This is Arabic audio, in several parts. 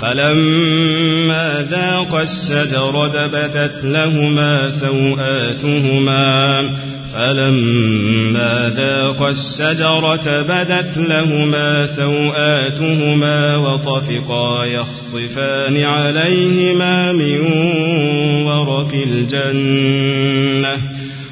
فلما ذاق الشجرة بدت لهما سوآتهما. فلما ذاق الشجرة بدت لهما سوآتهما وطفقا يخصفان عليهما من ورق الجنة.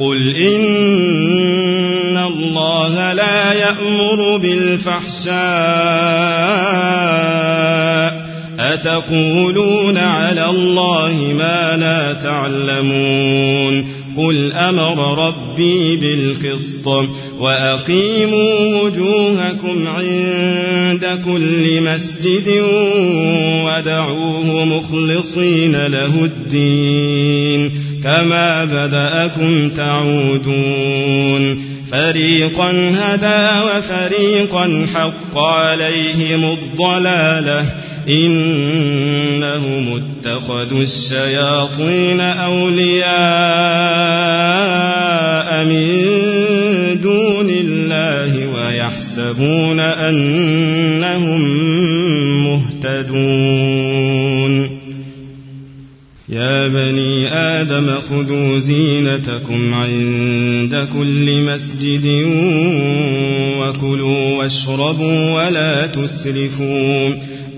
قل إن الله لا يأمر بالفحشاء أتقولون على الله ما لا تعلمون قل أمر ربي بالقسط وأقيموا وجوهكم عند كل مسجد ودعوه مخلصين له الدين كما بدأكم تعودون فريقا هدى وفريقا حق عليهم الضلالة إنهم اتخذوا الشياطين أولياء من دون الله ويحسبون أنهم مهتدون. يا بني آدم خذوا زينتكم عند كل مسجد وكلوا واشربوا ولا تسرفوا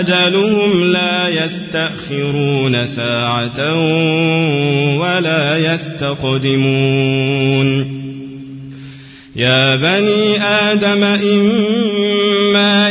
أجلهم لا يستأخرون ساعة ولا يستقدمون. يا بني آدم إما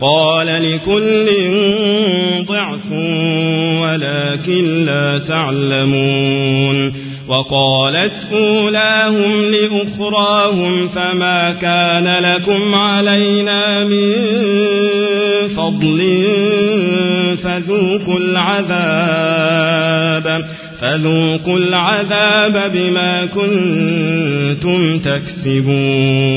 قال لكل ضعف ولكن لا تعلمون وقالت أولاهم لأخراهم فما كان لكم علينا من فضل فذوقوا العذاب فذوقوا العذاب بما كنتم تكسبون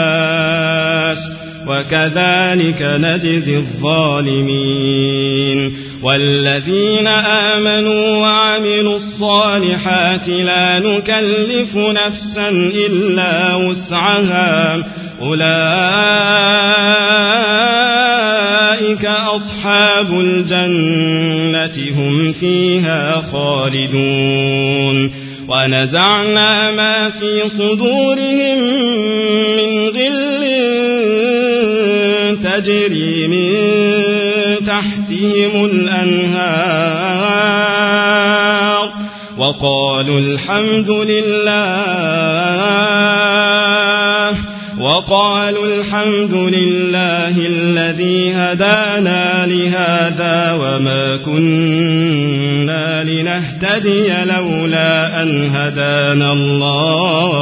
وكذلك نجزي الظالمين والذين آمنوا وعملوا الصالحات لا نكلف نفسا إلا وسعها. أولئك أصحاب الجنة هم فيها خالدون. ونزعنا ما في صدورهم من غل تجري من تحتهم الأنهار وقالوا الحمد لله وقالوا الحمد لله الذي هدانا لهذا وما كنا لنهتدي لولا أن هدانا الله.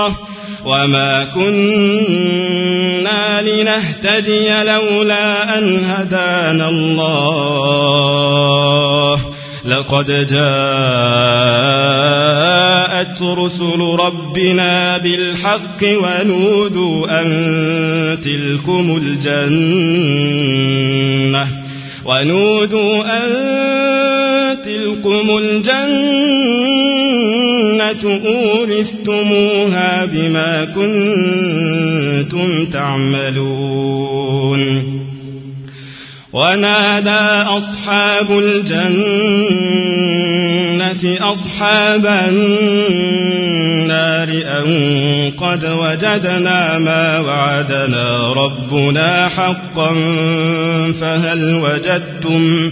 وما كنا لنهتدي لولا أن هدانا الله لقد جاءت رسل ربنا بالحق ونودوا أن تلكم الجنة ونودوا أن تلكم الجنة أورثتموها بما كنتم تعملون. ونادى أصحاب الجنة أصحاب النار أن قد وجدنا ما وعدنا ربنا حقا فهل وجدتم فهل وجدتم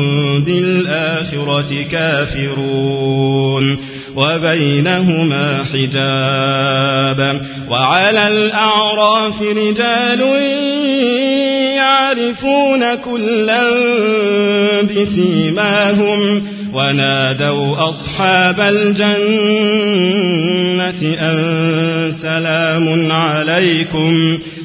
بالآخرة كافرون وبينهما حجاب وعلى الأعراف رجال يعرفون كلا بسيماهم ونادوا أصحاب الجنة أن سلام عليكم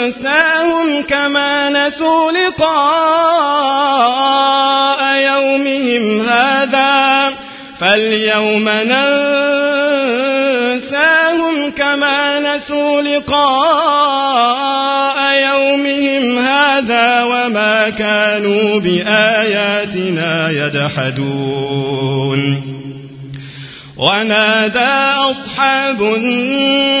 ننساهم كما نسوا لقاء يومهم هذا. فاليوم ننساهم كما نسوا لقاء يومهم هذا وما كانوا بآياتنا يجحدون. ونادى أصحاب النار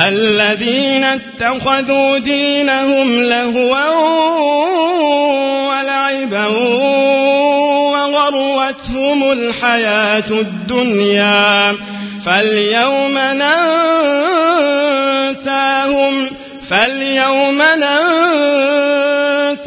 الذين اتخذوا دينهم لهوا ولعبا وغروتهم الحياة الدنيا فاليوم ننساهم فاليوم ننساهم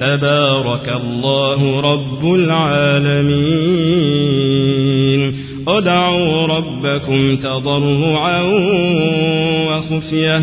تبارك الله رب العالمين. ادعوا ربكم تضرعا وخفية.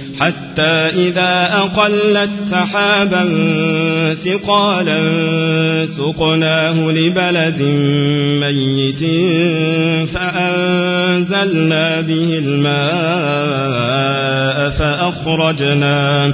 حتى إذا أقلت سحابا ثقالا سقناه لبلد ميت فأنزلنا به الماء فأخرجنا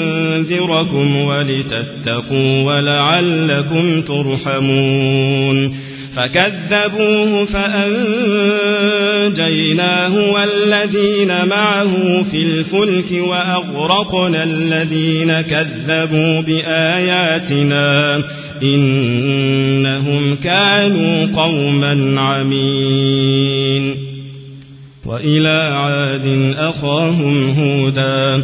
لينذركم ولتتقوا ولعلكم ترحمون فكذبوه فأنجيناه والذين معه في الفلك وأغرقنا الذين كذبوا بآياتنا إنهم كانوا قوما عمين وإلى عاد أخاهم هودا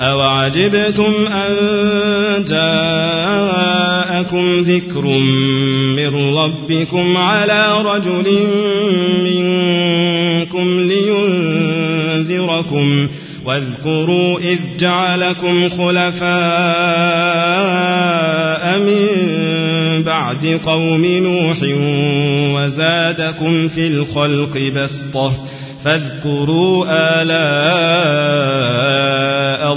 أوعجبتم أن جاءكم ذكر من ربكم على رجل منكم لينذركم واذكروا إذ جعلكم خلفاء من بعد قوم نوح وزادكم في الخلق بسطة فاذكروا آلاء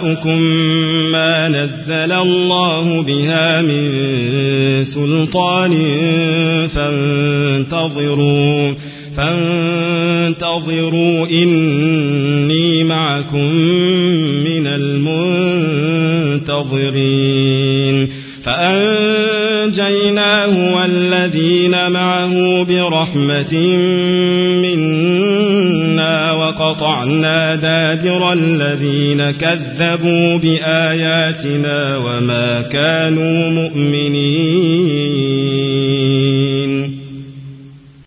وآباؤكم ما نزل الله بها من سلطان فانتظروا فانتظروا إني معكم من المنتظرين. فأنجيناه والذين معه برحمة منا وَقَطَعْنَا دَابِرَ الَّذِينَ كَذَّبُوا بِآيَاتِنَا وَمَا كَانُوا مُؤْمِنِينَ.